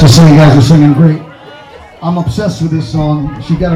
has to. You guys are singing great. I'm obsessed with this song. She got